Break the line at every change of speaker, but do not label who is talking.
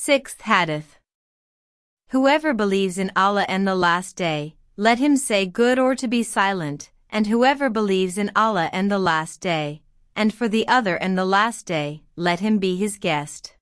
Sixth Hadith. Whoever believes in Allah and the Last Day, let him say good or to be silent, and whoever believes in Allah and the Last Day, and for the other and the Last Day, let him be his guest.